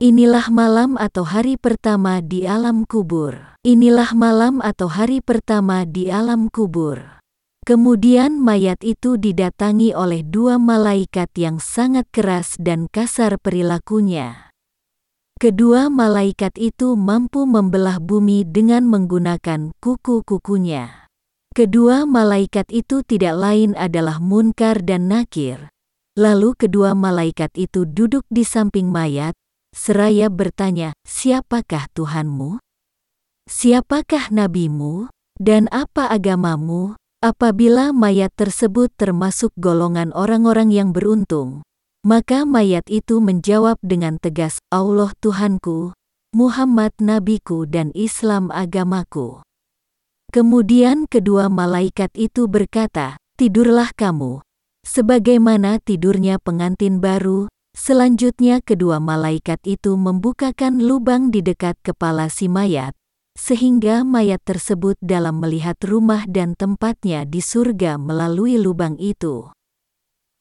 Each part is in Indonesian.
Inilah malam atau hari pertama di alam kubur. Inilah malam atau hari pertama di alam kubur. Kemudian mayat itu didatangi oleh dua malaikat yang sangat keras dan kasar perilakunya. Kedua malaikat itu mampu membelah bumi dengan menggunakan kuku-kukunya. Kedua malaikat itu tidak lain adalah Munkar dan Nakir. Lalu kedua malaikat itu duduk di samping mayat, seraya bertanya, siapakah Tuhanmu? Siapakah nabimu? Dan apa agamamu? Apabila mayat tersebut termasuk golongan orang-orang yang beruntung, maka mayat itu menjawab dengan tegas, Allah Tuhanku, Muhammad Nabiku dan Islam agamaku. Kemudian kedua malaikat itu berkata, Tidurlah kamu, sebagaimana tidurnya pengantin baru, Selanjutnya kedua malaikat itu membukakan lubang di dekat kepala si mayat, sehingga mayat tersebut dalam melihat rumah dan tempatnya di surga melalui lubang itu.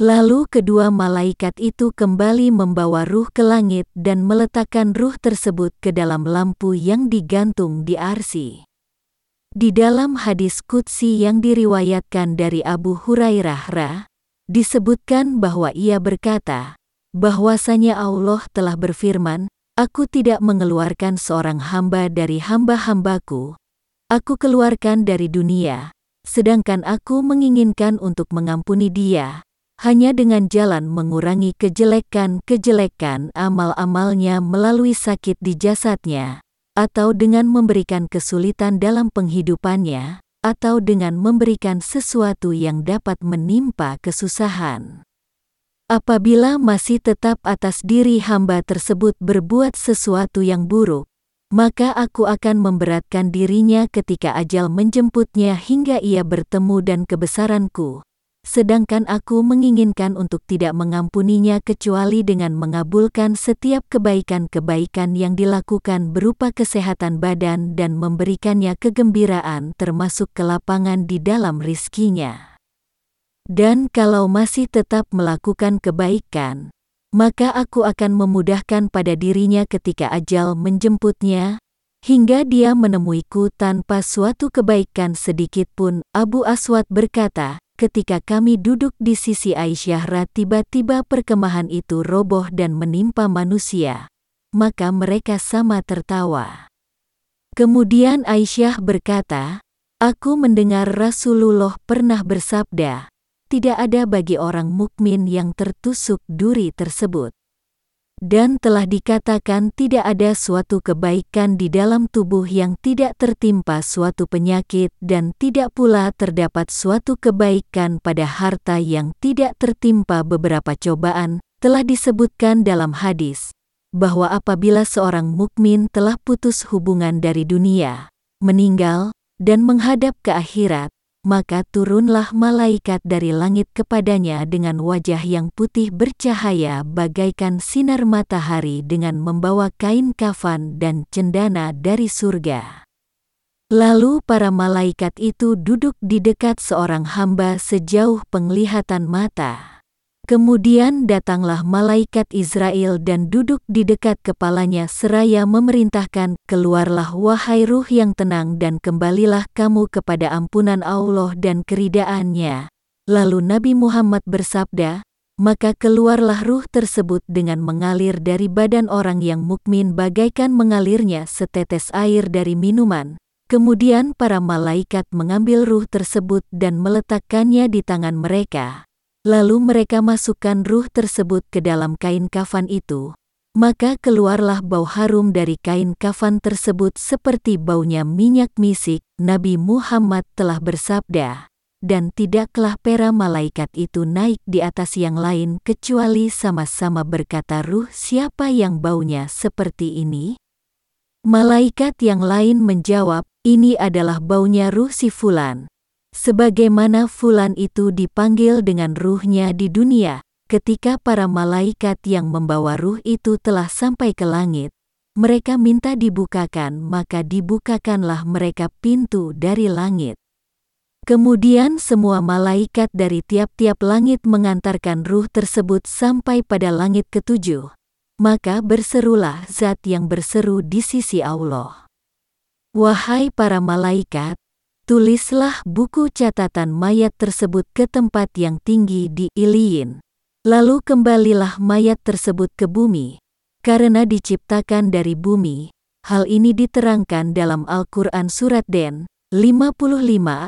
Lalu kedua malaikat itu kembali membawa ruh ke langit dan meletakkan ruh tersebut ke dalam lampu yang digantung di arsi. Di dalam hadis Qudsi yang diriwayatkan dari Abu Hurairah Ra, disebutkan bahwa ia berkata, bahwasanya Allah telah berfirman, Aku tidak mengeluarkan seorang hamba dari hamba-hambaku. Aku keluarkan dari dunia, sedangkan aku menginginkan untuk mengampuni dia, hanya dengan jalan mengurangi kejelekan-kejelekan amal-amalnya melalui sakit di jasadnya, atau dengan memberikan kesulitan dalam penghidupannya, atau dengan memberikan sesuatu yang dapat menimpa kesusahan. Apabila masih tetap atas diri hamba tersebut berbuat sesuatu yang buruk, maka aku akan memberatkan dirinya ketika ajal menjemputnya hingga ia bertemu dan kebesaranku. Sedangkan aku menginginkan untuk tidak mengampuninya kecuali dengan mengabulkan setiap kebaikan-kebaikan yang dilakukan berupa kesehatan badan dan memberikannya kegembiraan termasuk kelapangan di dalam rizkinya. Dan kalau masih tetap melakukan kebaikan, maka aku akan memudahkan pada dirinya ketika ajal menjemputnya, hingga dia menemuiku tanpa suatu kebaikan sedikit pun. Abu Aswad berkata, ketika kami duduk di sisi Aisyah tiba-tiba perkemahan itu roboh dan menimpa manusia, maka mereka sama tertawa. Kemudian Aisyah berkata, Aku mendengar Rasulullah pernah bersabda, tidak ada bagi orang mukmin yang tertusuk duri tersebut. Dan telah dikatakan tidak ada suatu kebaikan di dalam tubuh yang tidak tertimpa suatu penyakit dan tidak pula terdapat suatu kebaikan pada harta yang tidak tertimpa beberapa cobaan, telah disebutkan dalam hadis bahwa apabila seorang mukmin telah putus hubungan dari dunia, meninggal, dan menghadap ke akhirat, maka turunlah malaikat dari langit kepadanya dengan wajah yang putih bercahaya bagaikan sinar matahari dengan membawa kain kafan dan cendana dari surga. Lalu para malaikat itu duduk di dekat seorang hamba sejauh penglihatan mata. Kemudian datanglah malaikat Israel dan duduk di dekat kepalanya seraya memerintahkan, Keluarlah wahai ruh yang tenang dan kembalilah kamu kepada ampunan Allah dan keridaannya. Lalu Nabi Muhammad bersabda, maka keluarlah ruh tersebut dengan mengalir dari badan orang yang mukmin bagaikan mengalirnya setetes air dari minuman. Kemudian para malaikat mengambil ruh tersebut dan meletakkannya di tangan mereka. Lalu mereka masukkan ruh tersebut ke dalam kain kafan itu, maka keluarlah bau harum dari kain kafan tersebut seperti baunya minyak misik. Nabi Muhammad telah bersabda, dan tidaklah pera malaikat itu naik di atas yang lain kecuali sama-sama berkata ruh siapa yang baunya seperti ini? Malaikat yang lain menjawab, ini adalah baunya ruh si fulan. Sebagaimana Fulan itu dipanggil dengan ruhnya di dunia, ketika para malaikat yang membawa ruh itu telah sampai ke langit, mereka minta dibukakan maka dibukakanlah mereka pintu dari langit. Kemudian semua malaikat dari tiap-tiap langit mengantarkan ruh tersebut sampai pada langit ketujuh. maka berserulah zat yang berseru di sisi Allah. Wahai para malaikat, tulislah buku catatan mayat tersebut ke tempat yang tinggi di Iliin. Lalu kembalilah mayat tersebut ke bumi, karena diciptakan dari bumi. Hal ini diterangkan dalam Al-Quran Surat Den, 55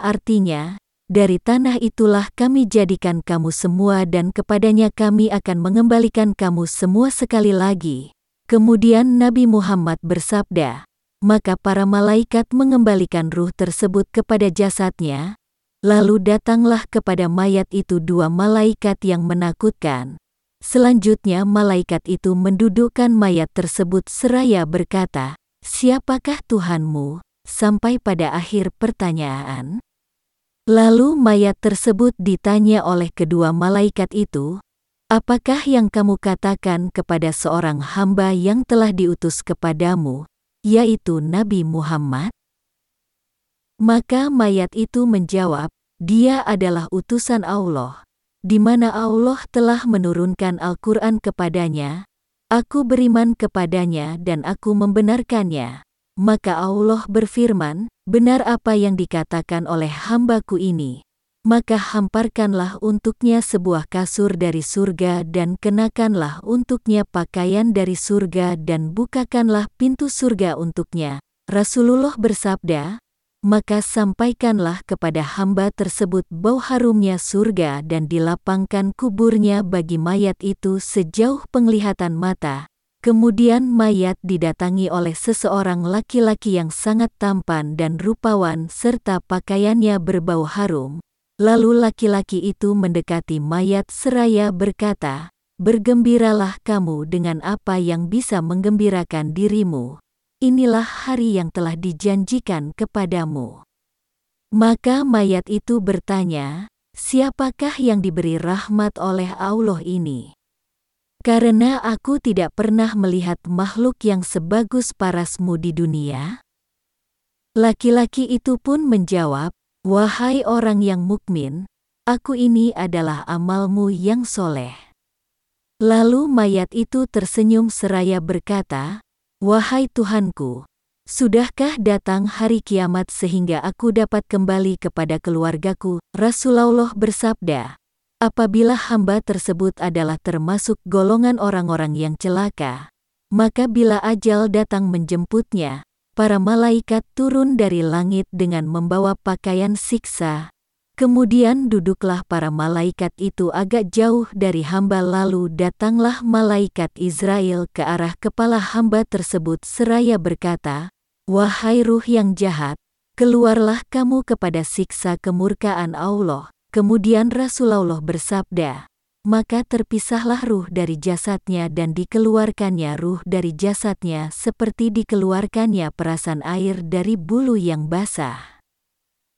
artinya, dari tanah itulah kami jadikan kamu semua dan kepadanya kami akan mengembalikan kamu semua sekali lagi. Kemudian Nabi Muhammad bersabda, maka para malaikat mengembalikan ruh tersebut kepada jasadnya, lalu datanglah kepada mayat itu dua malaikat yang menakutkan. Selanjutnya malaikat itu mendudukkan mayat tersebut seraya berkata, Siapakah Tuhanmu? Sampai pada akhir pertanyaan. Lalu mayat tersebut ditanya oleh kedua malaikat itu, Apakah yang kamu katakan kepada seorang hamba yang telah diutus kepadamu, yaitu Nabi Muhammad? Maka mayat itu menjawab, dia adalah utusan Allah, di mana Allah telah menurunkan Al-Quran kepadanya, aku beriman kepadanya dan aku membenarkannya. Maka Allah berfirman, benar apa yang dikatakan oleh hambaku ini. Maka hamparkanlah untuknya sebuah kasur dari surga dan kenakanlah untuknya pakaian dari surga dan bukakanlah pintu surga untuknya. Rasulullah bersabda, maka sampaikanlah kepada hamba tersebut bau harumnya surga dan dilapangkan kuburnya bagi mayat itu sejauh penglihatan mata, Kemudian mayat didatangi oleh seseorang laki-laki yang sangat tampan dan rupawan serta pakaiannya berbau harum. Lalu laki-laki itu mendekati mayat seraya berkata, Bergembiralah kamu dengan apa yang bisa menggembirakan dirimu. Inilah hari yang telah dijanjikan kepadamu. Maka mayat itu bertanya, Siapakah yang diberi rahmat oleh Allah ini? Karena aku tidak pernah melihat makhluk yang sebagus parasmu di dunia. Laki-laki itu pun menjawab, Wahai orang yang mukmin, aku ini adalah amalmu yang soleh. Lalu mayat itu tersenyum seraya berkata, Wahai Tuhanku, sudahkah datang hari kiamat sehingga aku dapat kembali kepada keluargaku? Rasulullah bersabda, Apabila hamba tersebut adalah termasuk golongan orang-orang yang celaka, maka bila ajal datang menjemputnya, para malaikat turun dari langit dengan membawa pakaian siksa. Kemudian duduklah para malaikat itu agak jauh dari hamba lalu datanglah malaikat Israel ke arah kepala hamba tersebut seraya berkata, Wahai ruh yang jahat, keluarlah kamu kepada siksa kemurkaan Allah. Kemudian Rasulullah bersabda, maka terpisahlah ruh dari jasadnya dan dikeluarkannya ruh dari jasadnya seperti dikeluarkannya perasan air dari bulu yang basah.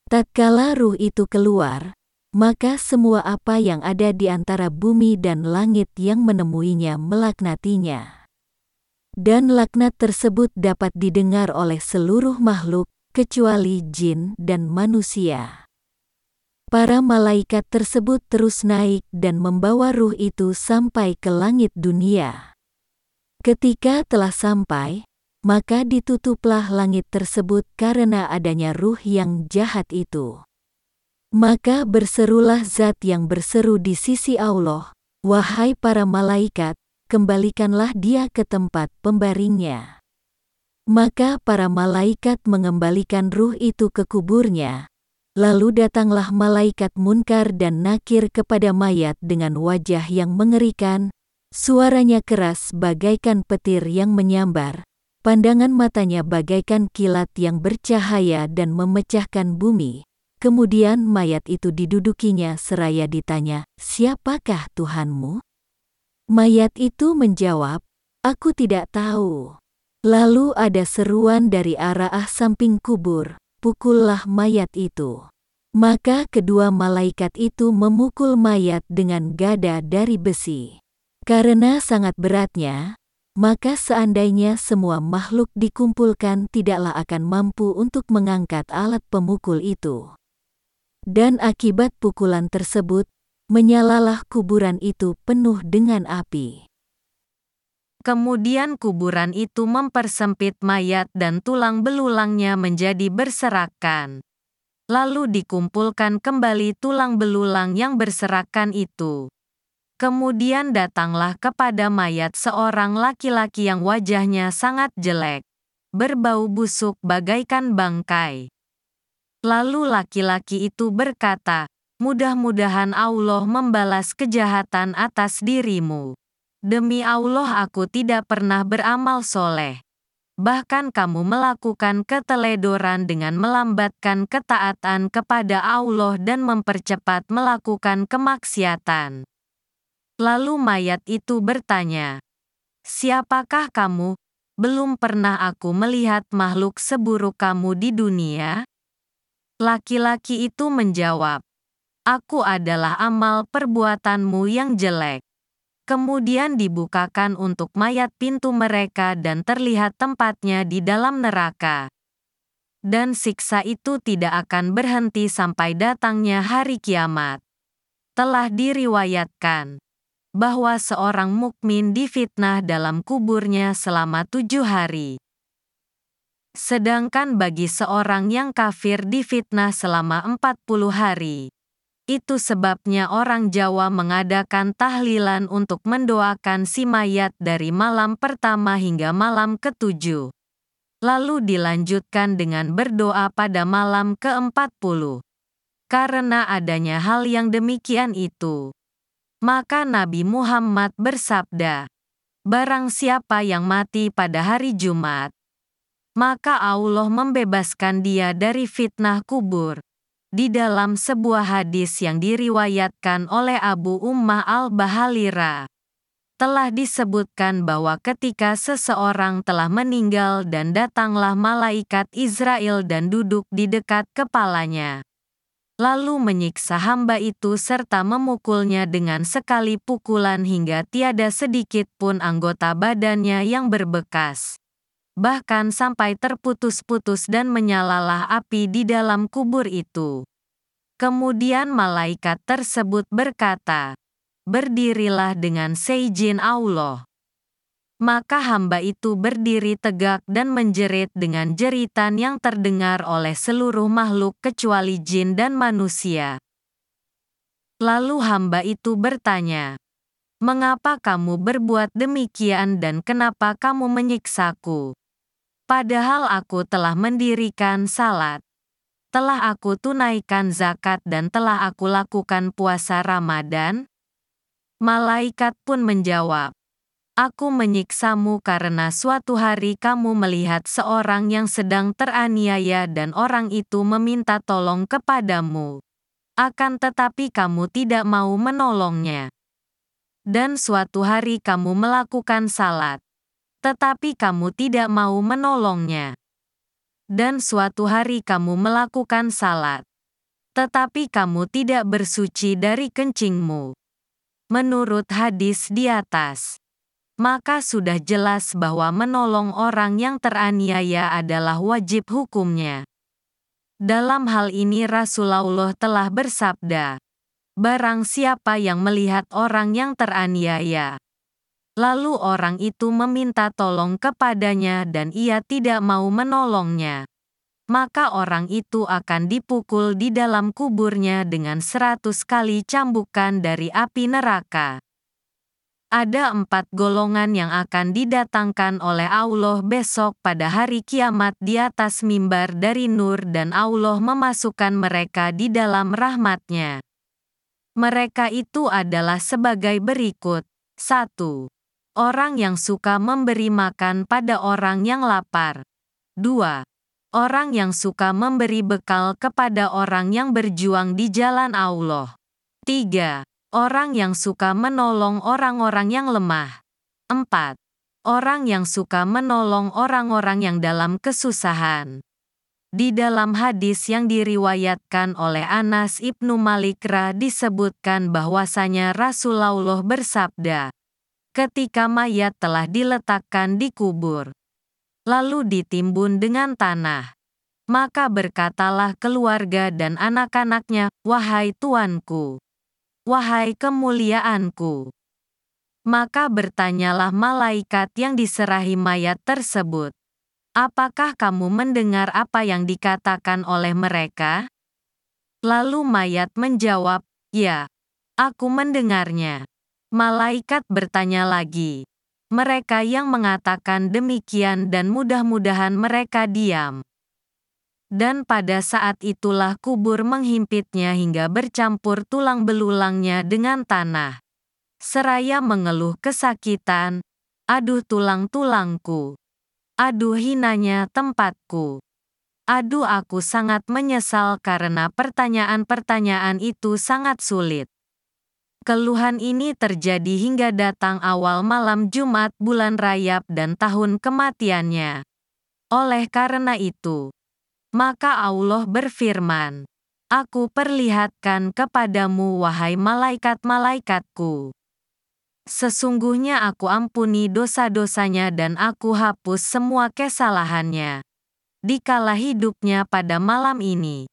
Tatkala ruh itu keluar, maka semua apa yang ada di antara bumi dan langit yang menemuinya melaknatinya. Dan laknat tersebut dapat didengar oleh seluruh makhluk, kecuali jin dan manusia. Para malaikat tersebut terus naik dan membawa ruh itu sampai ke langit dunia. Ketika telah sampai, maka ditutuplah langit tersebut karena adanya ruh yang jahat itu. Maka berserulah zat yang berseru di sisi Allah, Wahai para malaikat, kembalikanlah dia ke tempat pembaringnya. Maka para malaikat mengembalikan ruh itu ke kuburnya, Lalu datanglah malaikat munkar dan nakir kepada mayat dengan wajah yang mengerikan, suaranya keras bagaikan petir yang menyambar, pandangan matanya bagaikan kilat yang bercahaya dan memecahkan bumi. Kemudian mayat itu didudukinya seraya ditanya, siapakah Tuhanmu? Mayat itu menjawab, aku tidak tahu. Lalu ada seruan dari arah samping kubur, pukullah mayat itu. Maka kedua malaikat itu memukul mayat dengan gada dari besi. Karena sangat beratnya, maka seandainya semua makhluk dikumpulkan tidaklah akan mampu untuk mengangkat alat pemukul itu. Dan akibat pukulan tersebut, menyalalah kuburan itu penuh dengan api. Kemudian kuburan itu mempersempit mayat dan tulang belulangnya menjadi berserakan. Lalu dikumpulkan kembali tulang belulang yang berserakan itu. Kemudian datanglah kepada mayat seorang laki-laki yang wajahnya sangat jelek, berbau busuk bagaikan bangkai. Lalu laki-laki itu berkata, Mudah-mudahan Allah membalas kejahatan atas dirimu. Demi Allah aku tidak pernah beramal soleh. Bahkan kamu melakukan keteledoran dengan melambatkan ketaatan kepada Allah dan mempercepat melakukan kemaksiatan. Lalu mayat itu bertanya, Siapakah kamu? Belum pernah aku melihat makhluk seburuk kamu di dunia. Laki-laki itu menjawab, Aku adalah amal perbuatanmu yang jelek. Kemudian dibukakan untuk mayat pintu mereka dan terlihat tempatnya di dalam neraka. Dan siksa itu tidak akan berhenti sampai datangnya hari kiamat. Telah diriwayatkan bahwa seorang mukmin difitnah dalam kuburnya selama tujuh hari. Sedangkan bagi seorang yang kafir difitnah selama empat puluh hari. Itu sebabnya orang Jawa mengadakan tahlilan untuk mendoakan si mayat dari malam pertama hingga malam ketujuh. Lalu dilanjutkan dengan berdoa pada malam ke-40. Karena adanya hal yang demikian itu, maka Nabi Muhammad bersabda, Barang siapa yang mati pada hari Jumat, maka Allah membebaskan dia dari fitnah kubur di dalam sebuah hadis yang diriwayatkan oleh Abu Ummah al-Bahalira. Telah disebutkan bahwa ketika seseorang telah meninggal dan datanglah malaikat Israel dan duduk di dekat kepalanya. Lalu menyiksa hamba itu serta memukulnya dengan sekali pukulan hingga tiada sedikit pun anggota badannya yang berbekas bahkan sampai terputus-putus dan menyalalah api di dalam kubur itu. Kemudian malaikat tersebut berkata, Berdirilah dengan seizin Allah. Maka hamba itu berdiri tegak dan menjerit dengan jeritan yang terdengar oleh seluruh makhluk kecuali jin dan manusia. Lalu hamba itu bertanya, Mengapa kamu berbuat demikian dan kenapa kamu menyiksaku? Padahal aku telah mendirikan salat. Telah aku tunaikan zakat dan telah aku lakukan puasa Ramadan? Malaikat pun menjawab, Aku menyiksamu karena suatu hari kamu melihat seorang yang sedang teraniaya dan orang itu meminta tolong kepadamu. Akan tetapi kamu tidak mau menolongnya. Dan suatu hari kamu melakukan salat tetapi kamu tidak mau menolongnya. Dan suatu hari kamu melakukan salat, tetapi kamu tidak bersuci dari kencingmu. Menurut hadis di atas, maka sudah jelas bahwa menolong orang yang teraniaya adalah wajib hukumnya. Dalam hal ini Rasulullah telah bersabda, Barang siapa yang melihat orang yang teraniaya, Lalu orang itu meminta tolong kepadanya dan ia tidak mau menolongnya. Maka orang itu akan dipukul di dalam kuburnya dengan seratus kali cambukan dari api neraka. Ada empat golongan yang akan didatangkan oleh Allah besok pada hari kiamat di atas mimbar dari nur dan Allah memasukkan mereka di dalam rahmatnya. Mereka itu adalah sebagai berikut. 1. Orang yang suka memberi makan pada orang yang lapar. 2. Orang yang suka memberi bekal kepada orang yang berjuang di jalan Allah. 3. Orang yang suka menolong orang-orang yang lemah. 4. Orang yang suka menolong orang-orang yang dalam kesusahan. Di dalam hadis yang diriwayatkan oleh Anas ibnu Malikra disebutkan bahwasanya Rasulullah bersabda, ketika mayat telah diletakkan di kubur. Lalu ditimbun dengan tanah. Maka berkatalah keluarga dan anak-anaknya, Wahai tuanku! Wahai kemuliaanku! Maka bertanyalah malaikat yang diserahi mayat tersebut. Apakah kamu mendengar apa yang dikatakan oleh mereka? Lalu mayat menjawab, Ya, aku mendengarnya. Malaikat bertanya lagi. Mereka yang mengatakan demikian dan mudah-mudahan mereka diam. Dan pada saat itulah kubur menghimpitnya hingga bercampur tulang belulangnya dengan tanah. Seraya mengeluh kesakitan, aduh tulang-tulangku. Aduh hinanya tempatku. Aduh aku sangat menyesal karena pertanyaan-pertanyaan itu sangat sulit. Keluhan ini terjadi hingga datang awal malam Jumat bulan Rayap dan tahun kematiannya. Oleh karena itu, maka Allah berfirman, Aku perlihatkan kepadamu wahai malaikat-malaikatku. Sesungguhnya aku ampuni dosa-dosanya dan aku hapus semua kesalahannya. Dikala hidupnya pada malam ini.